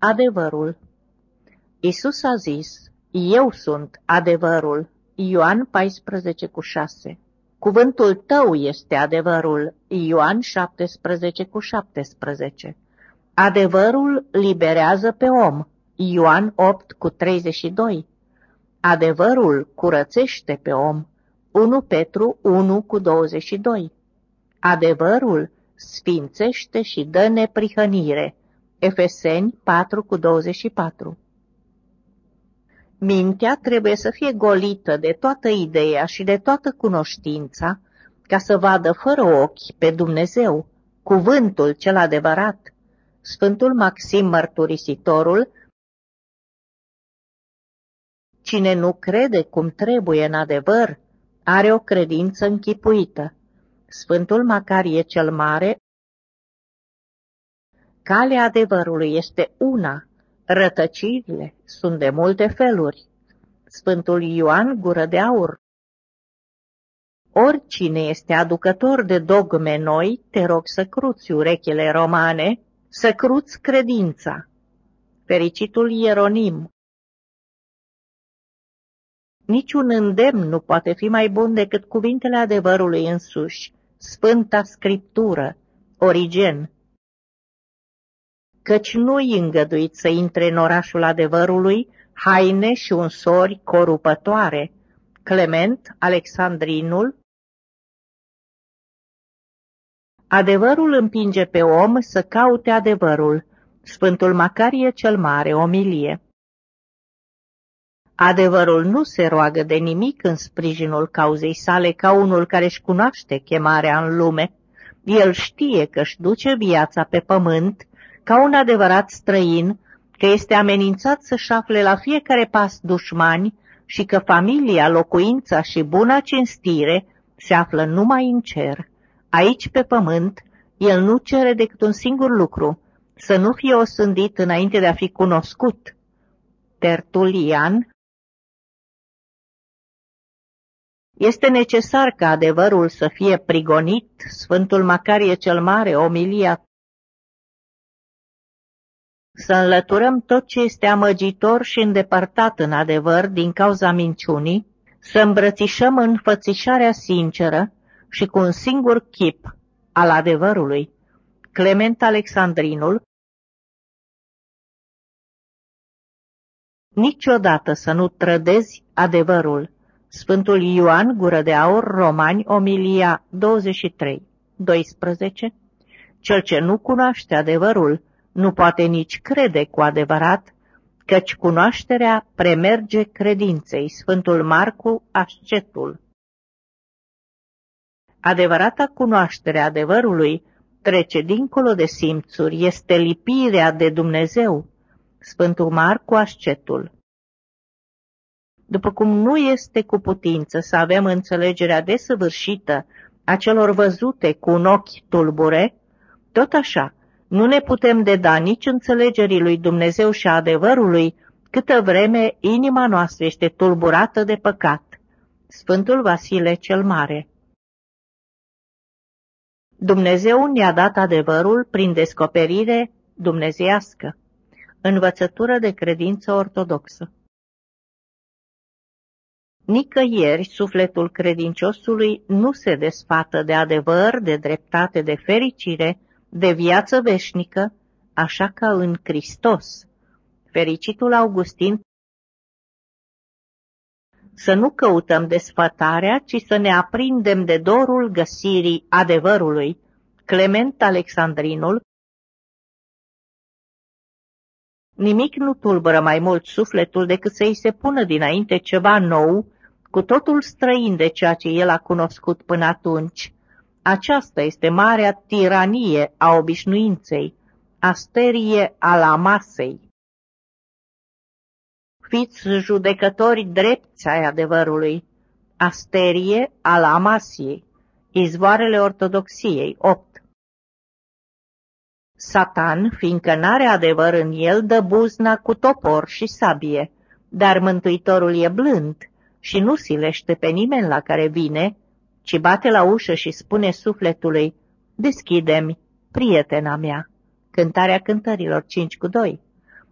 Adevărul Isus a zis, Eu sunt adevărul. Ioan 14 cu 6 Cuvântul tău este adevărul. Ioan 17 cu 17 Adevărul liberează pe om. Ioan 8 cu 32 Adevărul curățește pe om. 1 Petru 1 cu 22 Adevărul sfințește și dă neprihănire. Efeseni 4 cu 24 Mintea trebuie să fie golită de toată ideea și de toată cunoștința ca să vadă fără ochi pe Dumnezeu, cuvântul cel adevărat. Sfântul Maxim Mărturisitorul Cine nu crede cum trebuie în adevăr, are o credință închipuită. Sfântul Macarie cel Mare Calea adevărului este una, rătăcirile sunt de multe feluri. Sfântul Ioan Gură de Aur Oricine este aducător de dogme noi, te rog să cruți urechile romane, să cruți credința. Fericitul Ieronim Niciun îndemn nu poate fi mai bun decât cuvintele adevărului însuși, Sfânta Scriptură, Origen. Căci nu-i îngăduit să intre în orașul adevărului haine și unsori corupătoare. Clement, Alexandrinul, Adevărul împinge pe om să caute adevărul. Sfântul Macarie cel Mare, omilie. Adevărul nu se roagă de nimic în sprijinul cauzei sale ca unul care își cunoaște chemarea în lume. El știe că își duce viața pe pământ ca un adevărat străin, că este amenințat să-și afle la fiecare pas dușmani și că familia, locuința și buna cinstire se află numai în cer. Aici, pe pământ, el nu cere decât un singur lucru, să nu fie osândit înainte de a fi cunoscut. Tertulian Este necesar ca adevărul să fie prigonit, Sfântul Macarie cel Mare, omilia, să înlăturăm tot ce este amăgitor și îndepărtat în adevăr din cauza minciunii, să îmbrățișăm înfățișarea sinceră și cu un singur chip al adevărului. Clement Alexandrinul Niciodată să nu trădezi adevărul Sfântul Ioan, Gură de Aur, Romani, Omilia 23, 12 Cel ce nu cunoaște adevărul nu poate nici crede cu adevărat, căci cunoașterea premerge credinței. Sfântul Marcu, Ascetul Adevărata cunoaștere adevărului trece dincolo de simțuri, este lipirea de Dumnezeu. Sfântul Marcu, Ascetul după cum nu este cu putință să avem înțelegerea desăvârșită a celor văzute cu un ochi tulbure, tot așa nu ne putem deda nici înțelegerii lui Dumnezeu și adevărului, câtă vreme inima noastră este tulburată de păcat. Sfântul Vasile cel Mare Dumnezeu ne-a dat adevărul prin descoperire dumnezeiască, învățătură de credință ortodoxă. Nicăieri sufletul credinciosului nu se desfată de adevăr, de dreptate, de fericire, de viață veșnică, așa ca în Hristos. Fericitul Augustin să nu căutăm desfătarea, ci să ne aprindem de dorul găsirii adevărului. Clement Alexandrinul Nimic nu tulbură mai mult sufletul decât să-i se pună dinainte ceva nou cu totul străin de ceea ce el a cunoscut până atunci. Aceasta este marea tiranie a obișnuinței, asterie a la masei. Fiți judecători drepți ai adevărului, asterie al amasiei, izvoarele ortodoxiei, 8. Satan, fiindcă n-are adevăr în el, dă buzna cu topor și sabie, dar Mântuitorul e blând și nu silește pe nimeni la care vine, ci bate la ușă și spune sufletului, Deschide-mi, prietena mea. Cântarea cântărilor 5 cu 2.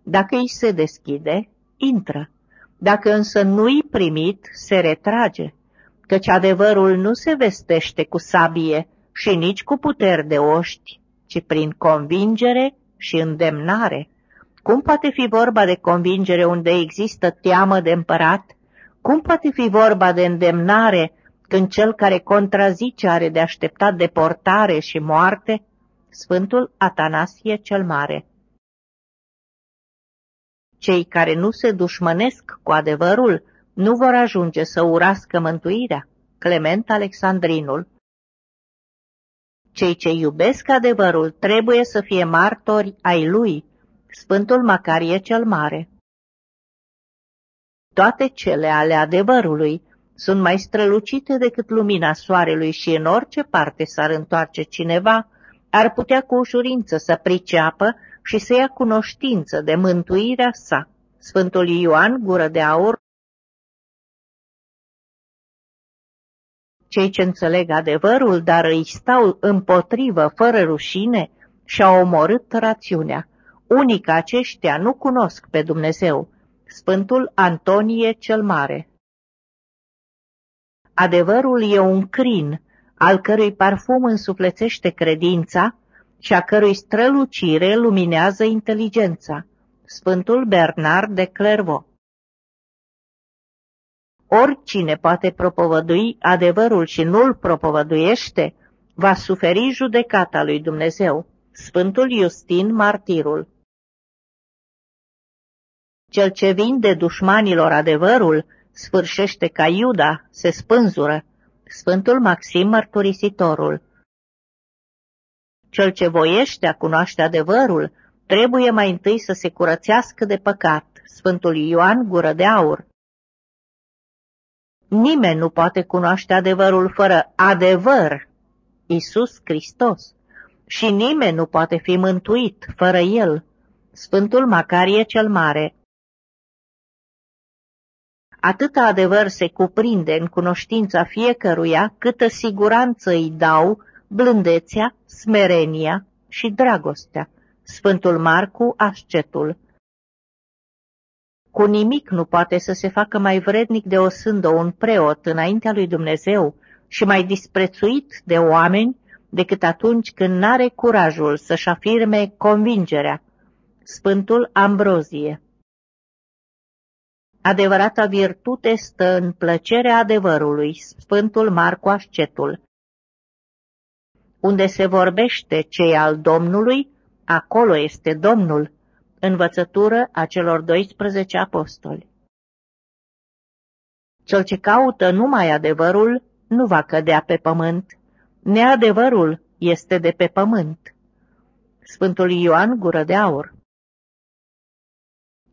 Dacă îi se deschide, intră. Dacă însă nu-i primit, se retrage, căci adevărul nu se vestește cu sabie și nici cu puteri de oști, ci prin convingere și îndemnare. Cum poate fi vorba de convingere unde există teamă de împărat? Cum poate fi vorba de îndemnare când cel care contrazice are de așteptat deportare și moarte? Sfântul Atanasie cel Mare Cei care nu se dușmănesc cu adevărul nu vor ajunge să urască mântuirea. Clement Alexandrinul Cei ce iubesc adevărul trebuie să fie martori ai lui, Sfântul Macarie cel Mare. Toate cele ale adevărului sunt mai strălucite decât lumina soarelui și în orice parte s-ar întoarce cineva, ar putea cu ușurință să priceapă și să ia cunoștință de mântuirea sa. Sfântul Ioan, gură de aur, Cei ce înțeleg adevărul, dar îi stau împotrivă fără rușine, și-au omorât rațiunea. Unii ca aceștia nu cunosc pe Dumnezeu. Sfântul Antonie cel Mare Adevărul e un crin, al cărui parfum însuflețește credința și a cărui strălucire luminează inteligența. Sfântul Bernard de Clairvaux Oricine poate propovădui adevărul și nu-l propovăduiește, va suferi judecata lui Dumnezeu. Sfântul Iustin Martirul Cel ce vinde dușmanilor adevărul sfârșește ca Iuda, se spânzură. Sfântul Maxim Mărturisitorul Cel ce voiește a cunoaște adevărul trebuie mai întâi să se curățească de păcat. Sfântul Ioan Gură de Aur Nimeni nu poate cunoaște adevărul fără adevăr, Isus Hristos, și nimeni nu poate fi mântuit fără El, Sfântul Macarie cel Mare. Atâta adevăr se cuprinde în cunoștința fiecăruia, câtă siguranță îi dau blândețea, smerenia și dragostea. Sfântul Marcu Ascetul cu nimic nu poate să se facă mai vrednic de o sândă un preot înaintea lui Dumnezeu și mai disprețuit de oameni decât atunci când n-are curajul să-și afirme convingerea. Sfântul Ambrozie Adevărata virtute stă în plăcerea adevărului, Sfântul Marcu Ascetul. Unde se vorbește cei al Domnului, acolo este Domnul, Învățătură a celor 12 apostoli Cel ce caută numai adevărul nu va cădea pe pământ, neadevărul este de pe pământ. Sfântul Ioan Gură de Aur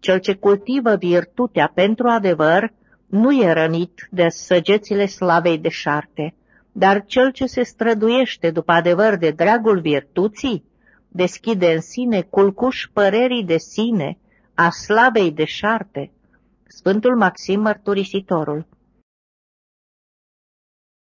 Cel ce cultivă virtutea pentru adevăr nu e rănit de săgețile slavei de șarte, dar cel ce se străduiește după adevăr de dragul virtuții, deschide în sine culcuș părerii de sine, a slavei de șarte. Sfântul Maxim Mărturisitorul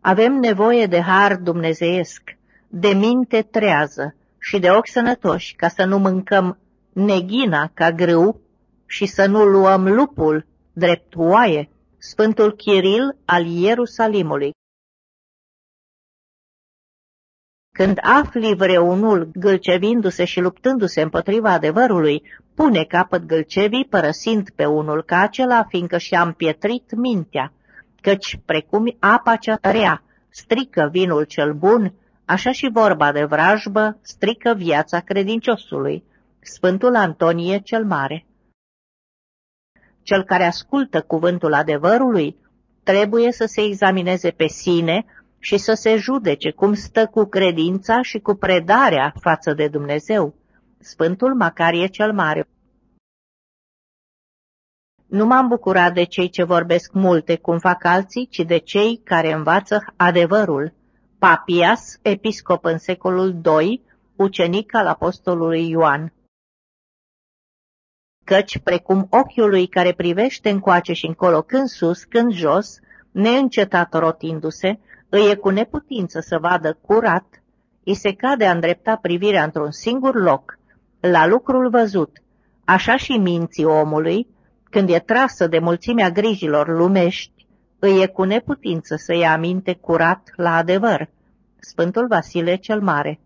Avem nevoie de har dumnezeiesc, de minte trează și de ochi sănătoși, ca să nu mâncăm neghina ca grâu și să nu luăm lupul drept oaie. Sfântul Chiril al Ierusalimului Când afli vreunul gâlcevindu-se și luptându-se împotriva adevărului, pune capăt gâlcevii părăsind pe unul ca acela, fiindcă și-a împietrit mintea, căci precum apa cea rea strică vinul cel bun, așa și vorba de vrajbă strică viața credinciosului. Sfântul Antonie cel Mare Cel care ascultă cuvântul adevărului trebuie să se examineze pe sine și să se judece cum stă cu credința și cu predarea față de Dumnezeu. Sfântul Macarie cel Mare Nu m-am bucurat de cei ce vorbesc multe cum fac alții, ci de cei care învață adevărul. Papias, episcop în secolul II, ucenic al apostolului Ioan. Căci, precum ochiul lui care privește încoace și încolo când sus, când jos, neîncetat rotindu-se, îi e cu neputință să vadă curat, îi se cade a îndrepta privirea într-un singur loc, la lucrul văzut, Așa și minții omului, când e trasă de mulțimea grijilor lumești, îi e cu neputință să ia aminte curat la adevăr. Sfântul Vasile cel Mare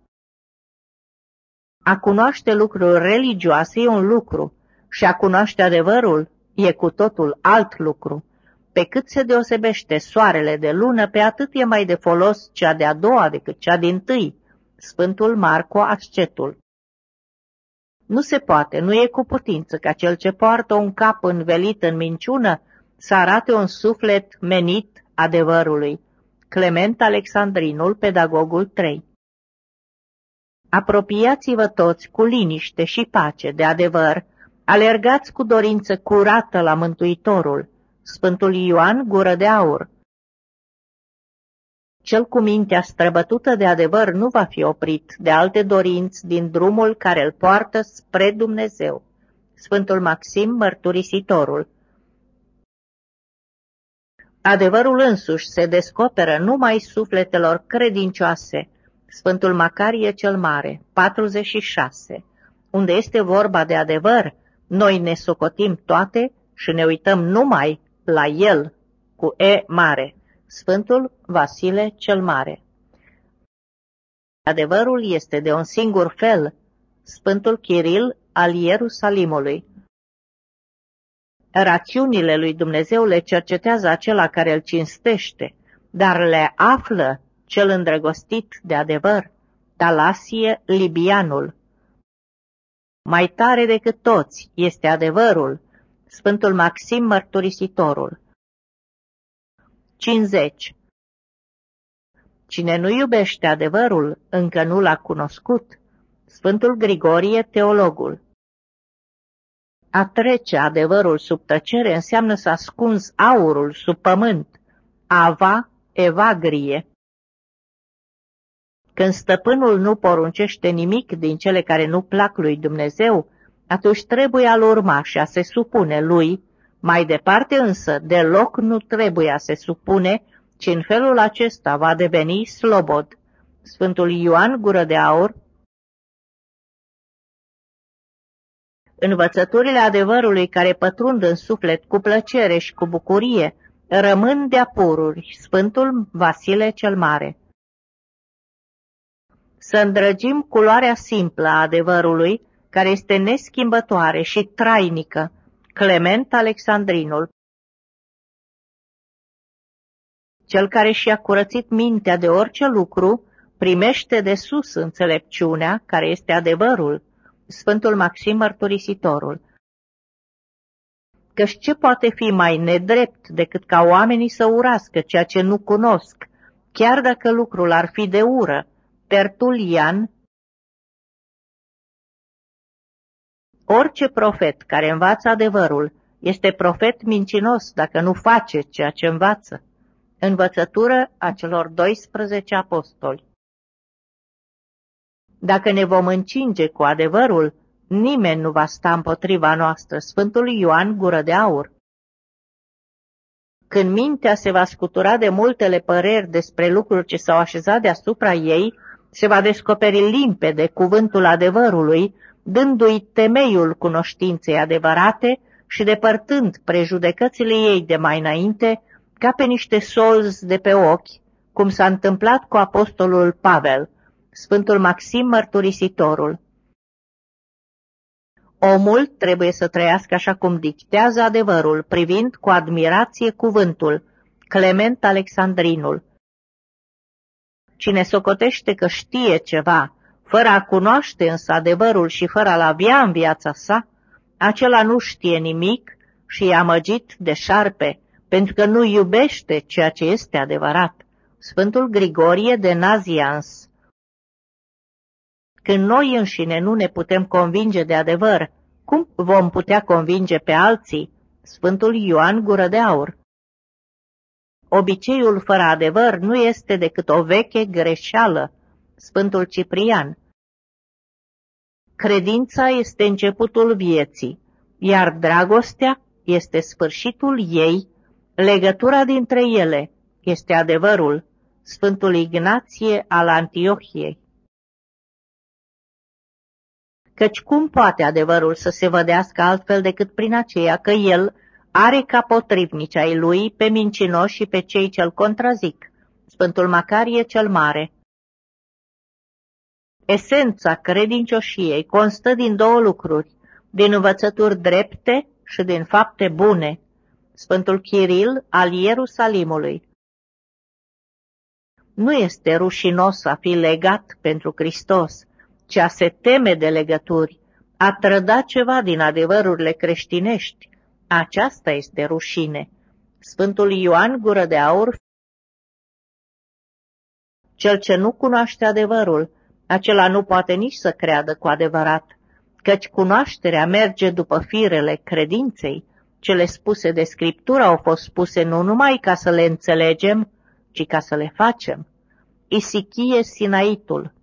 A cunoaște lucruri religioase e un lucru și a cunoaște adevărul e cu totul alt lucru. Pe cât se deosebește soarele de lună, pe atât e mai de folos cea de-a doua decât cea din tâi. Sfântul Marco Ascetul Nu se poate, nu e cu putință ca cel ce poartă un cap învelit în minciună să arate un suflet menit adevărului. Clement Alexandrinul, pedagogul 3 Apropiați-vă toți cu liniște și pace de adevăr, alergați cu dorință curată la Mântuitorul, Sfântul Ioan Gură de Aur. Cel cu mintea străbătută de adevăr nu va fi oprit de alte dorinți din drumul care îl poartă spre Dumnezeu. Sfântul Maxim Mărturisitorul Adevărul însuși se descoperă numai sufletelor credincioase. Sfântul Macarie cel Mare, 46. Unde este vorba de adevăr, noi ne socotim toate și ne uităm numai la el cu E mare, Sfântul Vasile cel Mare. Adevărul este de un singur fel, Sfântul Chiril al Ierusalimului. Rațiunile lui Dumnezeu le cercetează acela care îl cinstește, dar le află cel îndrăgostit de adevăr, Talasie Libianul. Mai tare decât toți este adevărul, Sfântul Maxim Mărturisitorul. 50. Cine nu iubește adevărul, încă nu l-a cunoscut. Sfântul Grigorie, teologul. A trece adevărul sub tăcere înseamnă să ascunzi aurul sub pământ. Ava, evagrie. Când stăpânul nu poruncește nimic din cele care nu plac lui Dumnezeu, atunci trebuie al urma și a se supune lui, mai departe însă deloc nu trebuie a se supune, ci în felul acesta va deveni slobod. Sfântul Ioan Gură de Aur Învățăturile adevărului care pătrund în suflet cu plăcere și cu bucurie rămân de apururi. Sfântul Vasile cel Mare Să îndrăgim culoarea simplă a adevărului, care este neschimbătoare și trainică, Clement Alexandrinul. Cel care și-a curățit mintea de orice lucru, primește de sus înțelepciunea, care este adevărul, Sfântul Maxim Mărturisitorul. Căci ce poate fi mai nedrept decât ca oamenii să urască ceea ce nu cunosc, chiar dacă lucrul ar fi de ură? Tertulian Orice profet care învață adevărul este profet mincinos dacă nu face ceea ce învață. Învățătură a celor 12 apostoli. Dacă ne vom încinge cu adevărul, nimeni nu va sta împotriva noastră. Sfântul Ioan Gură de Aur. Când mintea se va scutura de multele păreri despre lucruri ce s-au așezat deasupra ei, se va descoperi limpede cuvântul adevărului, dându-i temeiul cunoștinței adevărate și depărtând prejudecățile ei de mai înainte, ca pe niște solzi de pe ochi, cum s-a întâmplat cu apostolul Pavel, Sfântul Maxim Mărturisitorul. Omul trebuie să trăiască așa cum dictează adevărul, privind cu admirație cuvântul, Clement Alexandrinul. Cine socotește că știe ceva, fără a cunoaște însă adevărul și fără a-l avea în viața sa, acela nu știe nimic și e amăgit de șarpe, pentru că nu iubește ceea ce este adevărat. Sfântul Grigorie de Nazians Când noi înșine nu ne putem convinge de adevăr, cum vom putea convinge pe alții? Sfântul Ioan Gură de Aur Obiceiul fără adevăr nu este decât o veche greșeală, Sfântul Ciprian. Credința este începutul vieții, iar dragostea este sfârșitul ei, legătura dintre ele este adevărul, Sfântul Ignație al Antiohiei. căci cum poate adevărul să se vădească altfel decât prin aceea că el are ca potrivnici ai lui pe mincinoși și pe cei ce-l contrazic. Sfântul Macarie cel Mare Esența credincioșiei constă din două lucruri, din învățături drepte și din fapte bune. Sfântul Chiril al Ierusalimului Nu este rușinos a fi legat pentru Hristos, ci a se teme de legături, a trăda ceva din adevărurile creștinești. Aceasta este rușine. Sfântul Ioan Gură de Aur Cel ce nu cunoaște adevărul, acela nu poate nici să creadă cu adevărat, căci cunoașterea merge după firele credinței. Cele spuse de Scriptură au fost spuse nu numai ca să le înțelegem, ci ca să le facem. Isichie Sinaitul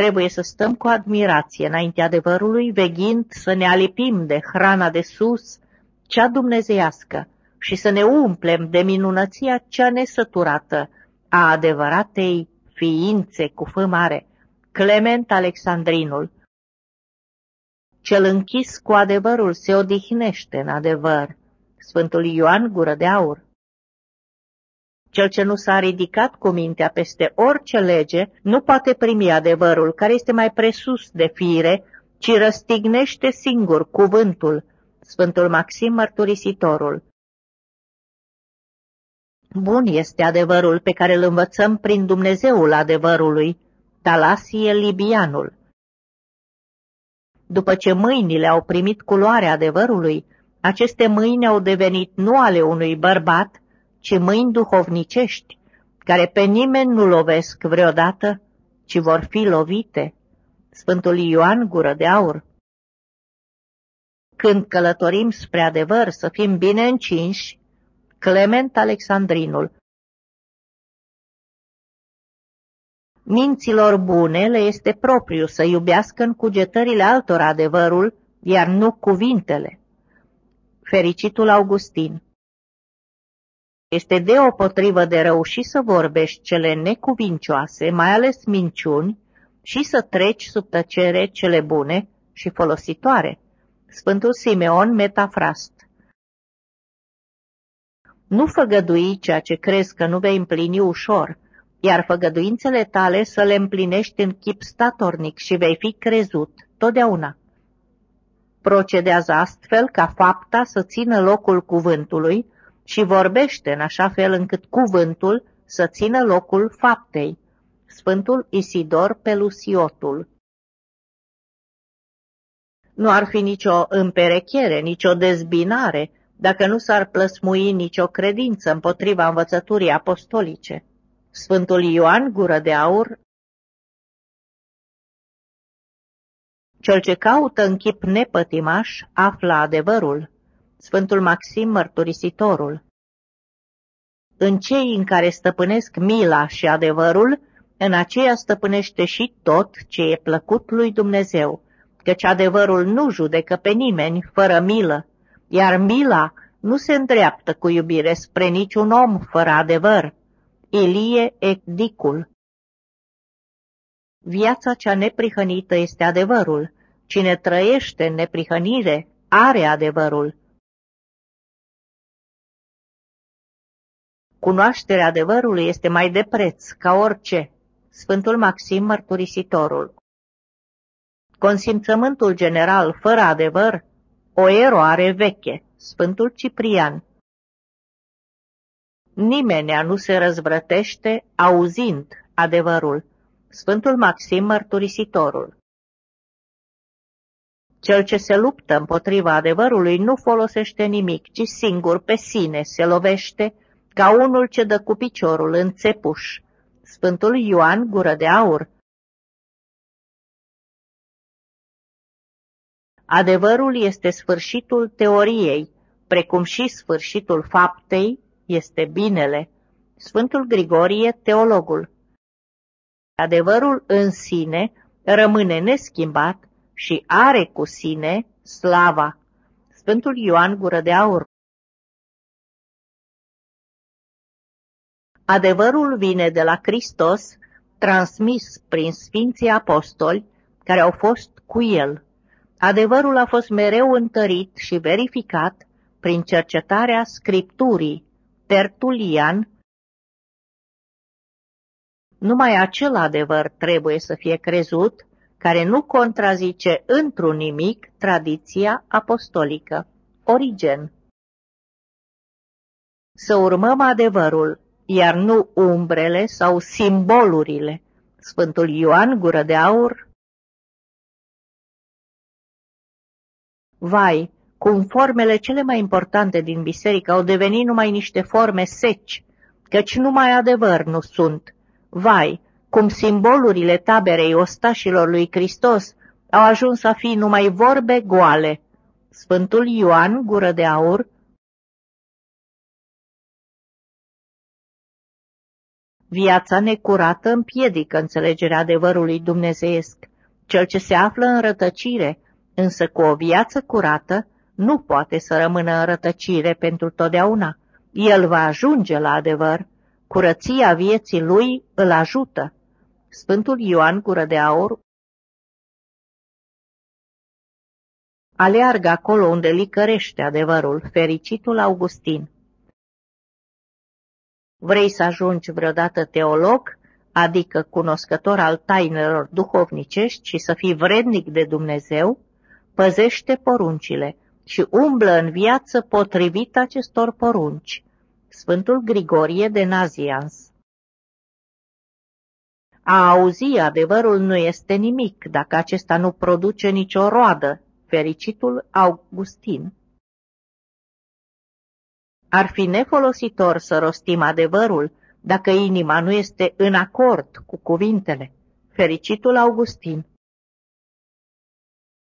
Trebuie să stăm cu admirație înaintea adevărului, veghind să ne alipim de hrana de sus, cea dumnezeiască, și să ne umplem de minunăția cea nesăturată a adevăratei ființe cu fă mare, Clement Alexandrinul. Cel închis cu adevărul se odihnește în adevăr. Sfântul Ioan Gură de Aur. Cel ce nu s-a ridicat cu mintea peste orice lege nu poate primi adevărul care este mai presus de fire, ci răstignește singur cuvântul. Sfântul Maxim Mărturisitorul. Bun este adevărul pe care îl învățăm prin Dumnezeul adevărului, Talasie Libianul. După ce mâinile au primit culoarea adevărului, aceste mâini au devenit nu ale unui bărbat, ci mâini duhovnicești, care pe nimeni nu lovesc vreodată, ci vor fi lovite. Sfântul Ioan Gură de Aur Când călătorim spre adevăr să fim bine încinși, Clement Alexandrinul Minților bune le este propriu să iubească în cugetările altor adevărul, iar nu cuvintele. Fericitul Augustin Este deopotrivă de rău și să vorbești cele necuvincioase, mai ales minciuni, și să treci sub tăcere cele bune și folositoare. Sfântul Simeon Metafrast Nu făgădui ceea ce crezi că nu vei împlini ușor, iar făgăduințele tale să le împlinești în chip statornic și vei fi crezut totdeauna. Procedează astfel ca fapta să țină locul cuvântului și vorbește în așa fel încât cuvântul să țină locul faptei. Sfântul Isidor Pelusiotul Nu ar fi nicio împerechere, nicio dezbinare, dacă nu s-ar plăsmui nicio credință împotriva învățăturii apostolice. Sfântul Ioan Gură de Aur Cel ce caută în chip nepătimaș află adevărul. Sfântul Maxim Mărturisitorul În cei în care stăpânesc mila și adevărul, în aceea stăpânește și tot ce e plăcut lui Dumnezeu, căci adevărul nu judecă pe nimeni fără milă, iar mila nu se îndreaptă cu iubire spre niciun om fără adevăr Ilie Ecdicul Viața cea neprihănită este adevărul. Cine trăiește în neprihănire are adevărul. Cunoașterea adevărului este mai de preț ca orice. Sfântul Maxim Mărturisitorul Consimțământul general fără adevăr, o eroare veche. Sfântul Ciprian Nimenea nu se răzvrătește auzind adevărul. Sfântul Maxim Mărturisitorul Cel ce se luptă împotriva adevărului nu folosește nimic, ci singur pe sine se lovește ca unul ce dă cu piciorul în țepuș. Sfântul Ioan Gură de Aur Adevărul este sfârșitul teoriei, precum și sfârșitul faptei, este binele. Sfântul Grigorie, teologul. Adevărul în sine rămâne neschimbat și are cu sine slava. Sfântul Ioan Gură de Aur. Adevărul vine de la Hristos, transmis prin Sfinții Apostoli, care au fost cu el. Adevărul a fost mereu întărit și verificat prin cercetarea scripturii. Tertulian, numai acel adevăr trebuie să fie crezut care nu contrazice într-un nimic tradiția apostolică. Origen Să urmăm adevărul, iar nu umbrele sau simbolurile. Sfântul Ioan Gură de Aur Vai, cum formele cele mai importante din biserică au devenit numai niște forme seci, căci numai adevăr nu sunt. Vai, cum simbolurile taberei ostașilor lui Hristos au ajuns să fie numai vorbe goale. Sfântul Ioan, gură de aur, Viața necurată împiedică înțelegerea adevărului dumnezeiesc. Cel ce se află în rătăcire, însă cu o viață curată, nu poate să rămână în rătăcire pentru totdeauna. El va ajunge la adevăr. Curăția vieții lui îl ajută. Sfântul Ioan Gură de Aur aleargă acolo unde licărește adevărul, fericitul Augustin. Vrei să ajungi vreodată teolog, adică cunoscător al tainelor duhovnicești și să fii vrednic de Dumnezeu? Păzește poruncile și umblă în viață potrivit acestor porunci. Sfântul Grigorie de Nazians a auzi adevărul nu este nimic dacă acesta nu produce nicio roadă, fericitul Augustin. Ar fi nefolositor să rostim adevărul dacă inima nu este în acord cu cuvintele, fericitul Augustin.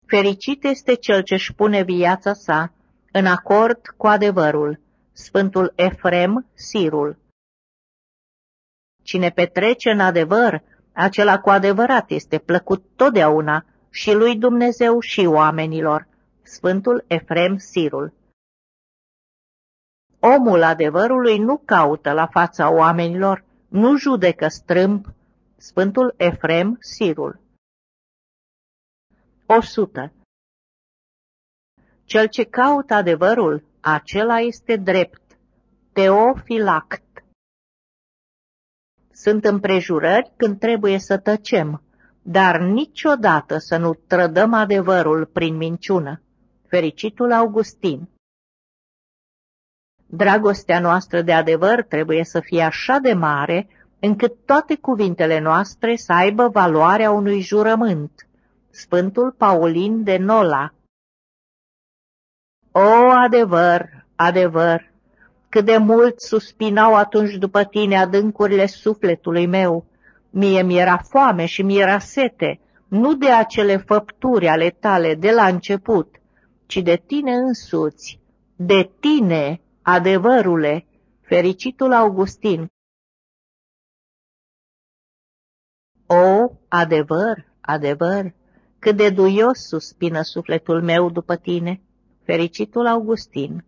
Fericit este cel ce-și pune viața sa în acord cu adevărul, Sfântul Efrem Sirul. Cine petrece în adevăr, acela cu adevărat este plăcut totdeauna și lui Dumnezeu și oamenilor. Sfântul Efrem Sirul Omul adevărului nu caută la fața oamenilor, nu judecă strâmb. Sfântul Efrem Sirul 100. Cel ce caută adevărul, acela este drept. Teofilact sunt împrejurări când trebuie să tăcem, dar niciodată să nu trădăm adevărul prin minciună. Fericitul Augustin Dragostea noastră de adevăr trebuie să fie așa de mare încât toate cuvintele noastre să aibă valoarea unui jurământ. Sfântul Paulin de Nola O, adevăr, adevăr, cât de mult suspinau atunci după tine adâncurile sufletului meu. Mie mi-era foame și mi-era sete, nu de acele făpturi ale tale de la început, ci de tine însuți, de tine, adevărule, fericitul Augustin. O, adevăr, adevăr, cât de duios suspină sufletul meu după tine, fericitul Augustin.